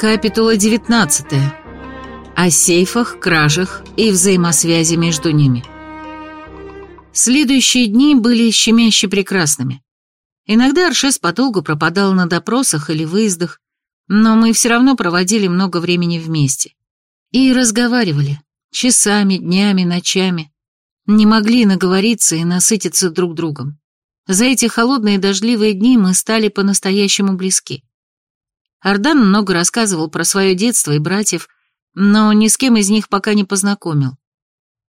Капитула 19. О сейфах, кражах и взаимосвязи между ними. Следующие дни были щемяще прекрасными. Иногда Аршес подолгу пропадал на допросах или выездах, но мы все равно проводили много времени вместе. И разговаривали. Часами, днями, ночами. Не могли наговориться и насытиться друг другом. За эти холодные дождливые дни мы стали по-настоящему близки. Ардан много рассказывал про свое детство и братьев, но ни с кем из них пока не познакомил.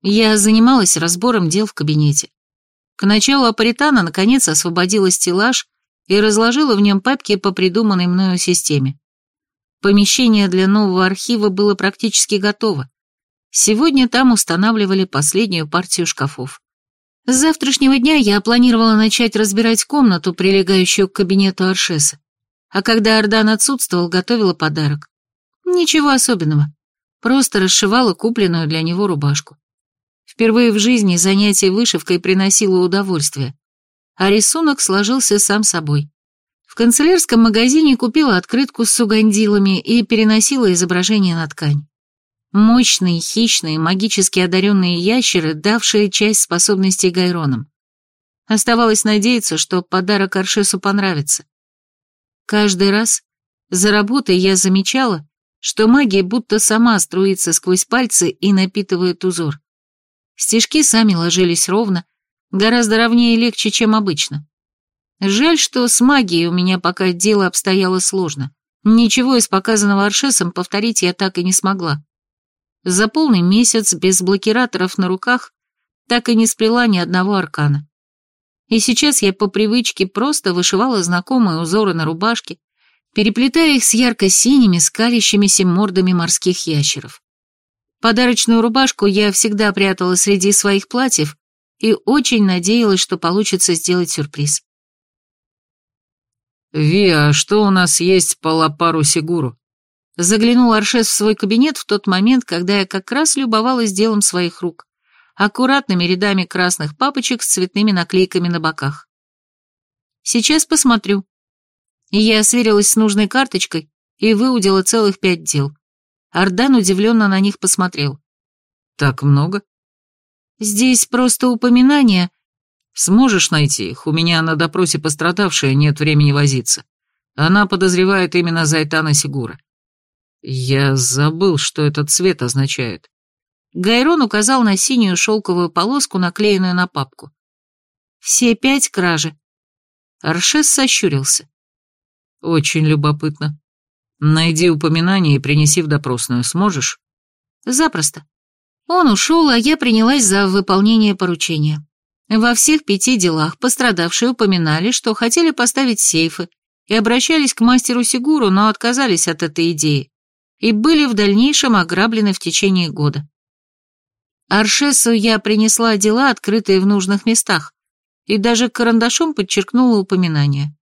Я занималась разбором дел в кабинете. К началу Апаритана наконец освободила стеллаж и разложила в нем папки по придуманной мною системе. Помещение для нового архива было практически готово. Сегодня там устанавливали последнюю партию шкафов. С завтрашнего дня я планировала начать разбирать комнату, прилегающую к кабинету Аршеса а когда Ардан отсутствовал, готовила подарок. Ничего особенного, просто расшивала купленную для него рубашку. Впервые в жизни занятие вышивкой приносило удовольствие, а рисунок сложился сам собой. В канцелярском магазине купила открытку с сугандилами и переносила изображение на ткань. Мощные, хищные, магически одаренные ящеры, давшие часть способностей Гайронам. Оставалось надеяться, что подарок Аршесу понравится. Каждый раз за работой я замечала, что магия будто сама струится сквозь пальцы и напитывает узор. Стежки сами ложились ровно, гораздо ровнее и легче, чем обычно. Жаль, что с магией у меня пока дело обстояло сложно. Ничего из показанного Аршесом повторить я так и не смогла. За полный месяц без блокираторов на руках так и не сплела ни одного аркана. И сейчас я по привычке просто вышивала знакомые узоры на рубашке, переплетая их с ярко-синими, скалящимися мордами морских ящеров. Подарочную рубашку я всегда прятала среди своих платьев и очень надеялась, что получится сделать сюрприз. «Ви, а что у нас есть по Лапару Сигуру?» Заглянул Аршес в свой кабинет в тот момент, когда я как раз любовалась делом своих рук аккуратными рядами красных папочек с цветными наклейками на боках. Сейчас посмотрю. Я сверилась с нужной карточкой и выудила целых пять дел. Ардан удивленно на них посмотрел. Так много? Здесь просто упоминания. Сможешь найти их? У меня на допросе пострадавшая нет времени возиться. Она подозревает именно Зайтана Сигура. Я забыл, что этот цвет означает. Гайрон указал на синюю шелковую полоску, наклеенную на папку. «Все пять кражи». Аршес сощурился. «Очень любопытно. Найди упоминание и принеси в допросную. Сможешь?» «Запросто». Он ушел, а я принялась за выполнение поручения. Во всех пяти делах пострадавшие упоминали, что хотели поставить сейфы, и обращались к мастеру Сигуру, но отказались от этой идеи, и были в дальнейшем ограблены в течение года. Аршесу я принесла дела, открытые в нужных местах, и даже карандашом подчеркнула упоминание.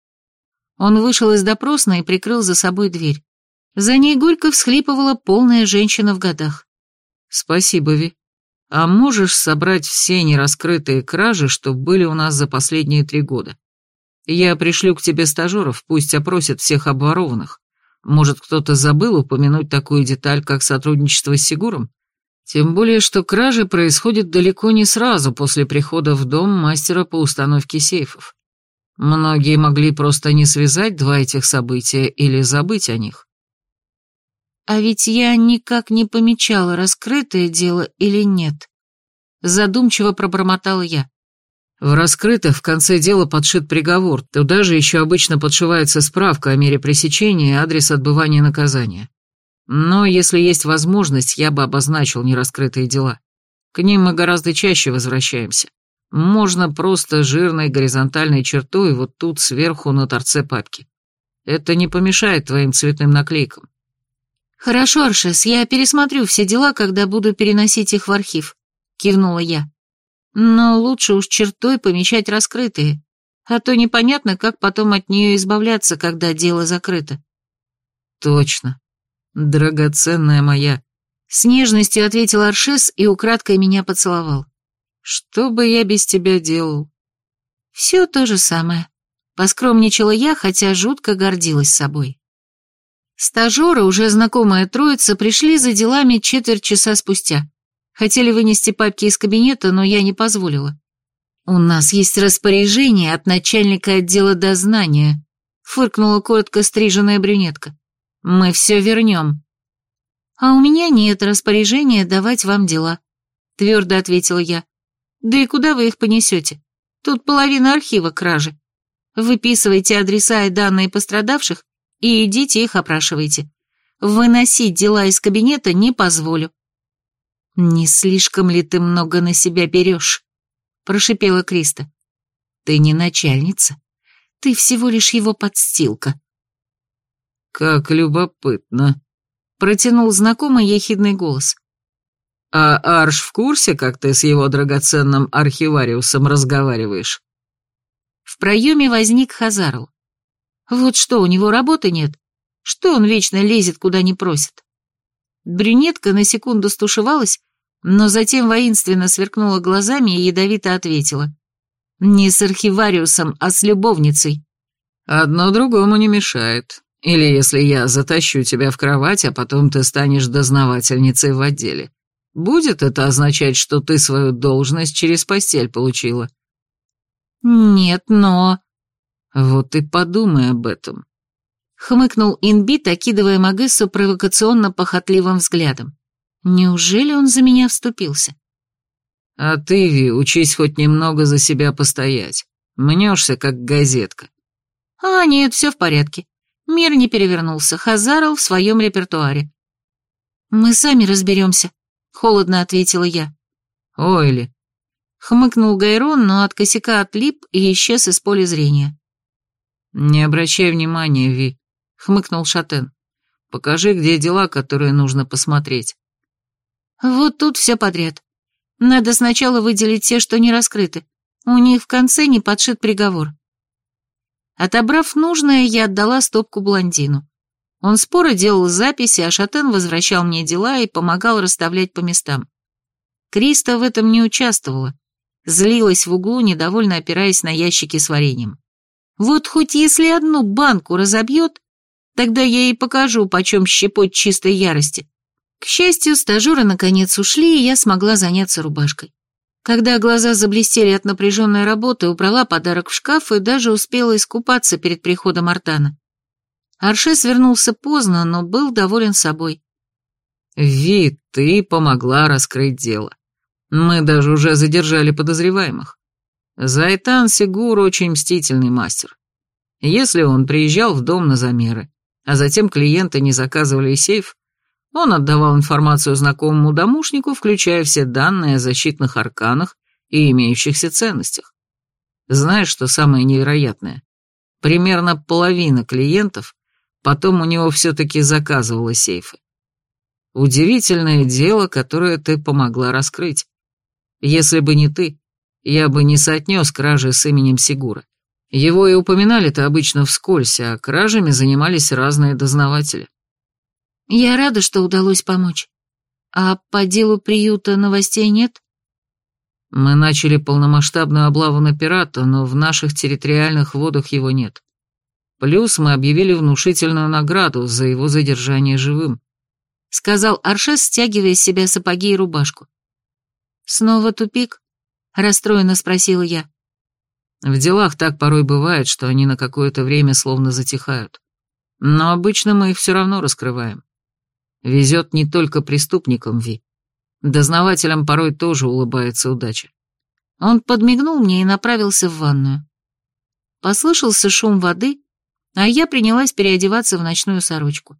Он вышел из допросной и прикрыл за собой дверь. За ней горько всхлипывала полная женщина в годах. «Спасибо, Ви. А можешь собрать все нераскрытые кражи, что были у нас за последние три года? Я пришлю к тебе стажеров, пусть опросят всех обворованных. Может, кто-то забыл упомянуть такую деталь, как сотрудничество с Сигуром? Тем более, что кражи происходят далеко не сразу после прихода в дом мастера по установке сейфов. Многие могли просто не связать два этих события или забыть о них. А ведь я никак не помечала, раскрытое дело или нет. Задумчиво пробормотала я. В раскрытых в конце дела подшит приговор, туда же еще обычно подшивается справка о мере пресечения и адрес отбывания наказания. Но если есть возможность, я бы обозначил нераскрытые дела. К ним мы гораздо чаще возвращаемся. Можно просто жирной горизонтальной чертой вот тут сверху на торце папки. Это не помешает твоим цветным наклейкам. Хорошо, Аршес, я пересмотрю все дела, когда буду переносить их в архив, кивнула я. Но лучше уж чертой помечать раскрытые, а то непонятно, как потом от нее избавляться, когда дело закрыто. Точно. «Драгоценная моя!» С нежностью ответил Аршес и украдкой меня поцеловал. «Что бы я без тебя делал?» «Все то же самое», — поскромничала я, хотя жутко гордилась собой. Стажеры, уже знакомая троица, пришли за делами четверть часа спустя. Хотели вынести папки из кабинета, но я не позволила. «У нас есть распоряжение от начальника отдела дознания», — фыркнула коротко стриженная брюнетка. «Мы все вернем». «А у меня нет распоряжения давать вам дела», — твердо ответила я. «Да и куда вы их понесете? Тут половина архива кражи. Выписывайте адреса и данные пострадавших и идите их опрашивайте. Выносить дела из кабинета не позволю». «Не слишком ли ты много на себя берешь?» — прошипела Криста. «Ты не начальница. Ты всего лишь его подстилка». «Как любопытно», — протянул знакомый ехидный голос. «А Арш в курсе, как ты с его драгоценным архивариусом разговариваешь?» В проеме возник Хазарл. Вот что, у него работы нет? Что он вечно лезет, куда не просит? Брюнетка на секунду стушевалась, но затем воинственно сверкнула глазами и ядовито ответила. «Не с архивариусом, а с любовницей». «Одно другому не мешает. Или если я затащу тебя в кровать, а потом ты станешь дознавательницей в отделе. Будет это означать, что ты свою должность через постель получила?» «Нет, но...» «Вот и подумай об этом», — хмыкнул Инбит, окидывая Магессу провокационно-похотливым взглядом. «Неужели он за меня вступился?» «А ты, Ви, учись хоть немного за себя постоять. Мнешься, как газетка». «А, нет, все в порядке. Мир не перевернулся. Хазарл в своем репертуаре». «Мы сами разберемся», — холодно ответила я. «Ой ли». Хмыкнул Гайрон, но от косяка отлип и исчез из поля зрения. «Не обращай внимания, Ви», — хмыкнул Шатен. «Покажи, где дела, которые нужно посмотреть». «Вот тут все подряд. Надо сначала выделить те, что не раскрыты. У них в конце не подшит приговор». Отобрав нужное, я отдала стопку блондину. Он споро делал записи, а Шатен возвращал мне дела и помогал расставлять по местам. Криста в этом не участвовала. Злилась в углу, недовольно опираясь на ящики с вареньем. Вот хоть если одну банку разобьет, тогда я ей покажу, почем щепоть чистой ярости. К счастью, стажеры наконец ушли, и я смогла заняться рубашкой. Когда глаза заблестели от напряженной работы, убрала подарок в шкаф и даже успела искупаться перед приходом Артана. Аршес вернулся поздно, но был доволен собой. «Ви, ты помогла раскрыть дело. Мы даже уже задержали подозреваемых. Зайтан Сигур очень мстительный мастер. Если он приезжал в дом на замеры, а затем клиенты не заказывали сейф, он отдавал информацию знакомому домушнику, включая все данные о защитных арканах и имеющихся ценностях. Знаешь, что самое невероятное? Примерно половина клиентов потом у него все-таки заказывала сейфы. Удивительное дело, которое ты помогла раскрыть. Если бы не ты, я бы не соотнес кражи с именем Сигура. Его и упоминали-то обычно вскользь, а кражами занимались разные дознаватели. Я рада, что удалось помочь. А по делу приюта новостей нет? Мы начали полномасштабную облаву на пирата, но в наших территориальных водах его нет. Плюс мы объявили внушительную награду за его задержание живым. Сказал Аршес, стягивая с себя сапоги и рубашку. Снова тупик? Расстроенно спросила я. В делах так порой бывает, что они на какое-то время словно затихают. Но обычно мы их все равно раскрываем. Везет не только преступникам, Ви. Дознавателям порой тоже улыбается удача. Он подмигнул мне и направился в ванную. Послышался шум воды, а я принялась переодеваться в ночную сорочку.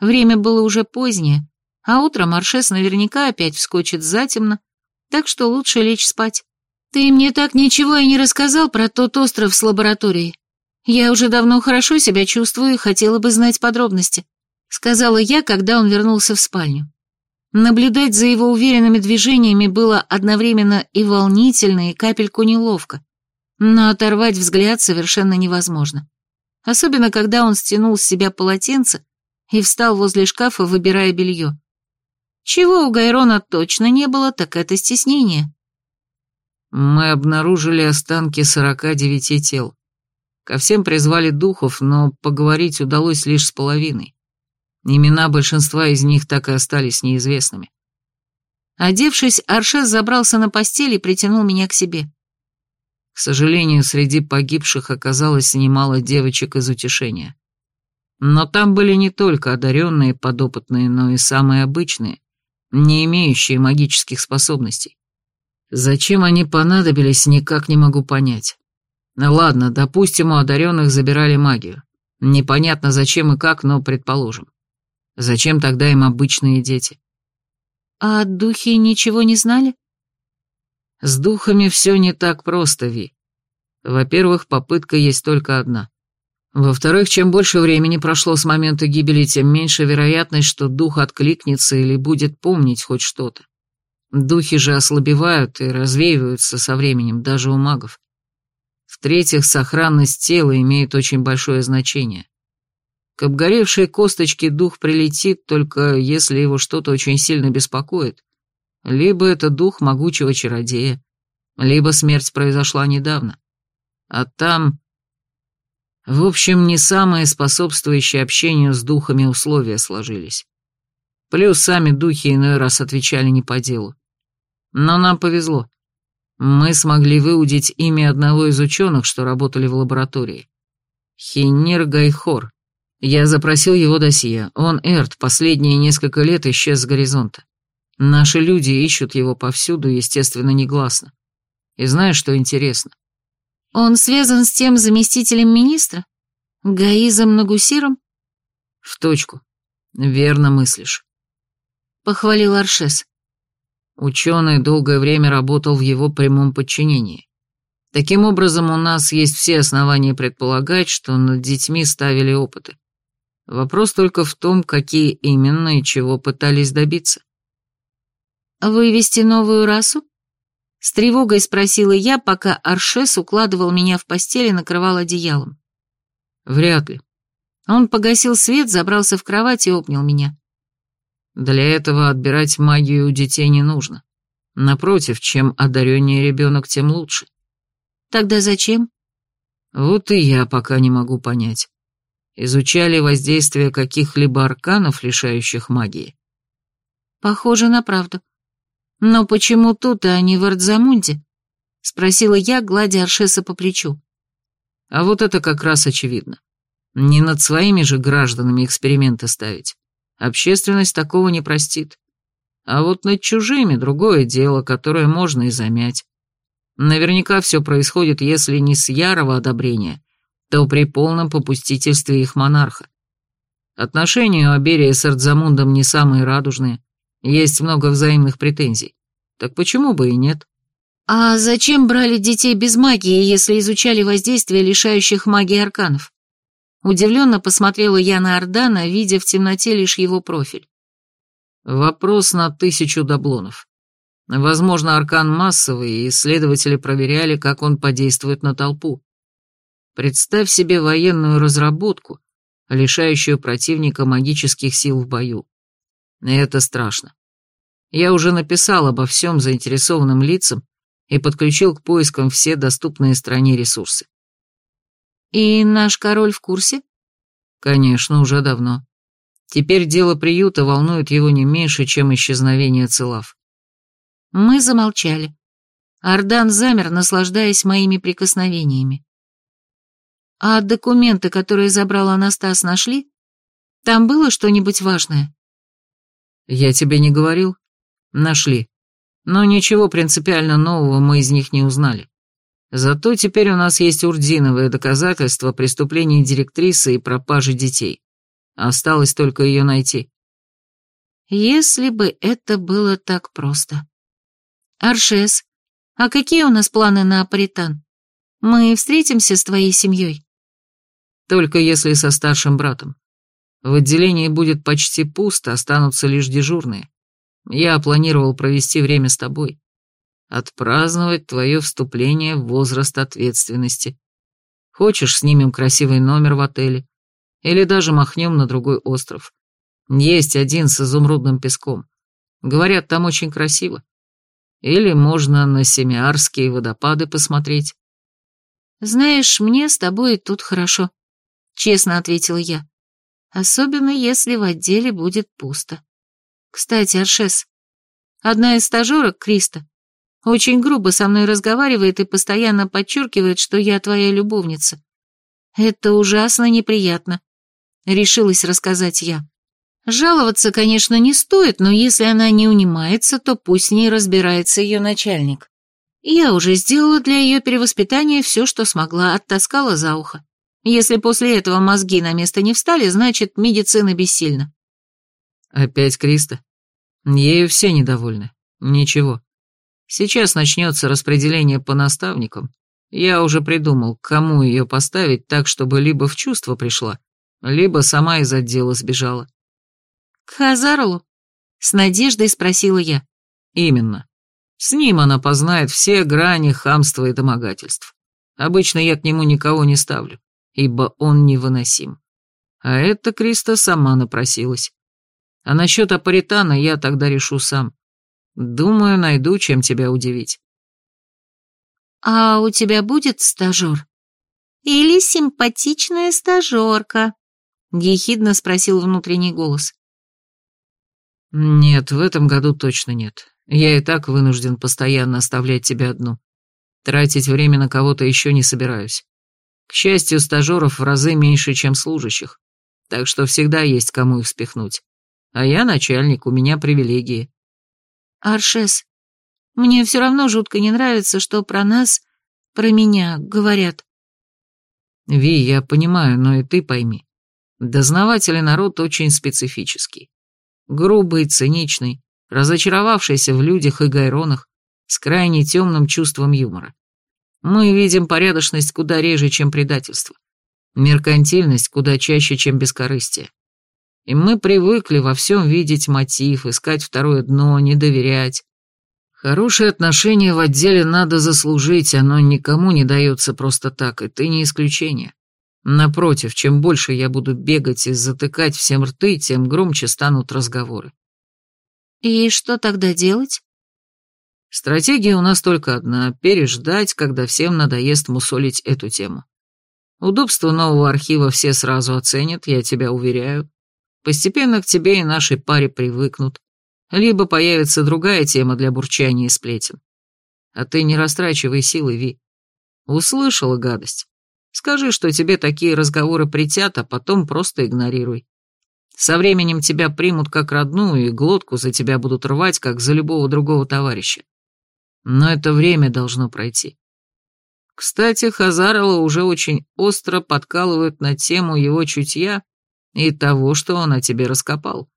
Время было уже позднее, а утром Маршес наверняка опять вскочит затемно, так что лучше лечь спать. Ты мне так ничего и не рассказал про тот остров с лабораторией. Я уже давно хорошо себя чувствую и хотела бы знать подробности, сказала я, когда он вернулся в спальню. Наблюдать за его уверенными движениями было одновременно и волнительно, и капельку неловко, но оторвать взгляд совершенно невозможно. Особенно, когда он стянул с себя полотенце и встал возле шкафа, выбирая белье. Чего у Гайрона точно не было, так это стеснение. Мы обнаружили останки сорока девяти тел. Ко всем призвали духов, но поговорить удалось лишь с половиной. Имена большинства из них так и остались неизвестными. Одевшись, Аршес забрался на постель и притянул меня к себе. К сожалению, среди погибших оказалось немало девочек из утешения. Но там были не только одаренные подопытные, но и самые обычные, не имеющие магических способностей. Зачем они понадобились, никак не могу понять. Ладно, допустим, у одаренных забирали магию. Непонятно зачем и как, но предположим. Зачем тогда им обычные дети? А духи ничего не знали? С духами все не так просто, Ви. Во-первых, попытка есть только одна. Во-вторых, чем больше времени прошло с момента гибели, тем меньше вероятность, что дух откликнется или будет помнить хоть что-то. Духи же ослабевают и развеиваются со временем, даже у магов. В-третьих, сохранность тела имеет очень большое значение. К обгоревшей косточке дух прилетит, только если его что-то очень сильно беспокоит. Либо это дух могучего чародея, либо смерть произошла недавно. А там... В общем, не самые способствующие общению с духами условия сложились. Плюс сами духи иной раз отвечали не по делу. Но нам повезло. Мы смогли выудить имя одного из ученых, что работали в лаборатории. Хинир Гайхор. Я запросил его досье. Он Эрт, последние несколько лет исчез с горизонта. Наши люди ищут его повсюду, естественно, негласно. И знаешь, что интересно? Он связан с тем заместителем министра? Гаизом Нагусиром? В точку. Верно мыслишь. Похвалил Аршес. Ученый долгое время работал в его прямом подчинении. Таким образом, у нас есть все основания предполагать, что над детьми ставили опыты. Вопрос только в том, какие именно и чего пытались добиться. «Вывести новую расу?» С тревогой спросила я, пока Аршес укладывал меня в постель и накрывал одеялом. «Вряд ли». Он погасил свет, забрался в кровать и обнял меня. Для этого отбирать магию у детей не нужно. Напротив, чем одареннее ребенок, тем лучше. Тогда зачем? Вот и я пока не могу понять. Изучали воздействие каких-либо арканов, лишающих магии? Похоже на правду. Но почему тут, а не в Ардзамунде? Спросила я, гладя Аршеса по плечу. А вот это как раз очевидно. Не над своими же гражданами эксперименты ставить. Общественность такого не простит. А вот над чужими другое дело, которое можно и замять. Наверняка все происходит, если не с ярого одобрения, то при полном попустительстве их монарха. Отношения у Аберия с Ардзамундом не самые радужные, есть много взаимных претензий. Так почему бы и нет? А зачем брали детей без магии, если изучали воздействие лишающих магии арканов? Удивленно посмотрела я на Ордана, видя в темноте лишь его профиль. Вопрос на тысячу даблонов. Возможно, аркан массовый, и исследователи проверяли, как он подействует на толпу. Представь себе военную разработку, лишающую противника магических сил в бою. И это страшно. Я уже написал обо всем заинтересованным лицам и подключил к поискам все доступные стране ресурсы. «И наш король в курсе?» «Конечно, уже давно. Теперь дело приюта волнует его не меньше, чем исчезновение Целав». Мы замолчали. Ардан замер, наслаждаясь моими прикосновениями. «А документы, которые забрал Анастас, нашли? Там было что-нибудь важное?» «Я тебе не говорил?» «Нашли. Но ничего принципиально нового мы из них не узнали. Зато теперь у нас есть урдиновые доказательства преступлений директрисы и пропажи детей. Осталось только ее найти. Если бы это было так просто. Аршес, а какие у нас планы на Апаритан? Мы встретимся с твоей семьей? Только если со старшим братом. В отделении будет почти пусто, останутся лишь дежурные. Я планировал провести время с тобой отпраздновать твое вступление в возраст ответственности. Хочешь, снимем красивый номер в отеле? Или даже махнем на другой остров. Есть один с изумрудным песком. Говорят, там очень красиво. Или можно на Семиарские водопады посмотреть. Знаешь, мне с тобой тут хорошо, честно ответила я. Особенно если в отделе будет пусто. Кстати, Аршес, одна из стажерок, Криста, очень грубо со мной разговаривает и постоянно подчеркивает, что я твоя любовница. Это ужасно неприятно. Решилась рассказать я. Жаловаться, конечно, не стоит, но если она не унимается, то пусть с ней разбирается ее начальник. Я уже сделала для ее перевоспитания все, что смогла, оттаскала за ухо. Если после этого мозги на место не встали, значит, медицина бессильна. Опять Криста? Ею все недовольны. Ничего. Сейчас начнется распределение по наставникам. Я уже придумал, кому ее поставить так, чтобы либо в чувство пришла, либо сама из отдела сбежала. «К Хазарлу?» — с надеждой спросила я. «Именно. С ним она познает все грани хамства и домогательств. Обычно я к нему никого не ставлю, ибо он невыносим. А эта Криста сама напросилась. А насчет апаритана я тогда решу сам. Думаю, найду, чем тебя удивить». «А у тебя будет стажер?» «Или симпатичная стажерка?» — ехидно спросил внутренний голос. «Нет, в этом году точно нет. Я и так вынужден постоянно оставлять тебя одну. Тратить время на кого-то еще не собираюсь. К счастью, стажеров в разы меньше, чем служащих, так что всегда есть кому их спихнуть. А я начальник, у меня привилегии». «Аршес, мне все равно жутко не нравится, что про нас, про меня говорят». «Ви, я понимаю, но и ты пойми. Дознаватели народ очень специфический. Грубый, циничный, разочаровавшийся в людях и гайронах, с крайне темным чувством юмора. Мы видим порядочность куда реже, чем предательство. Меркантильность куда чаще, чем бескорыстие. И мы привыкли во всем видеть мотив, искать второе дно, не доверять. Хорошее отношение в отделе надо заслужить, оно никому не дается просто так, и ты не исключение. Напротив, чем больше я буду бегать и затыкать всем рты, тем громче станут разговоры. И что тогда делать? Стратегия у нас только одна — переждать, когда всем надоест мусолить эту тему. Удобство нового архива все сразу оценят, я тебя уверяю. Постепенно к тебе и нашей паре привыкнут. Либо появится другая тема для бурчания и сплетен. А ты не растрачивай силы, Ви. Услышала гадость. Скажи, что тебе такие разговоры притят, а потом просто игнорируй. Со временем тебя примут как родную, и глотку за тебя будут рвать, как за любого другого товарища. Но это время должно пройти. Кстати, Хазарова уже очень остро подкалывают на тему его чутья и того, что он о тебе раскопал.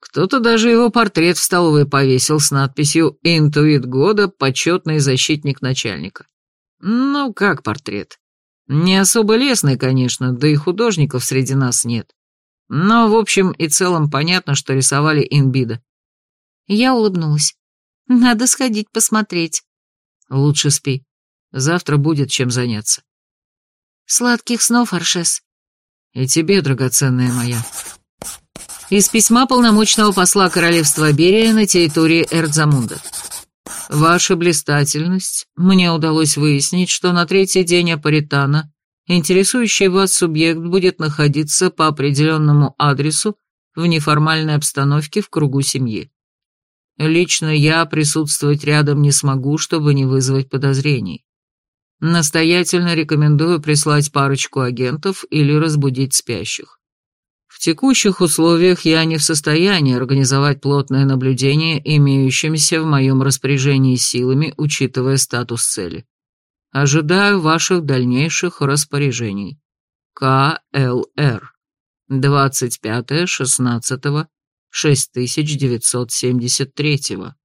Кто-то даже его портрет в столовой повесил с надписью «Интуит года. Почетный защитник начальника». Ну, как портрет? Не особо лестный, конечно, да и художников среди нас нет. Но, в общем и целом, понятно, что рисовали Инбида. Я улыбнулась. Надо сходить посмотреть. Лучше спи. Завтра будет чем заняться. Сладких снов, Аршес. И тебе, драгоценная моя. Из письма полномочного посла королевства Берия на территории Эрдзамунда. Ваша блистательность, мне удалось выяснить, что на третий день Апаритана интересующий вас субъект будет находиться по определенному адресу в неформальной обстановке в кругу семьи. Лично я присутствовать рядом не смогу, чтобы не вызвать подозрений. Настоятельно рекомендую прислать парочку агентов или разбудить спящих. В текущих условиях я не в состоянии организовать плотное наблюдение имеющимися в моем распоряжении силами, учитывая статус цели. Ожидаю ваших дальнейших распоряжений. КЛР. 25-16-6973.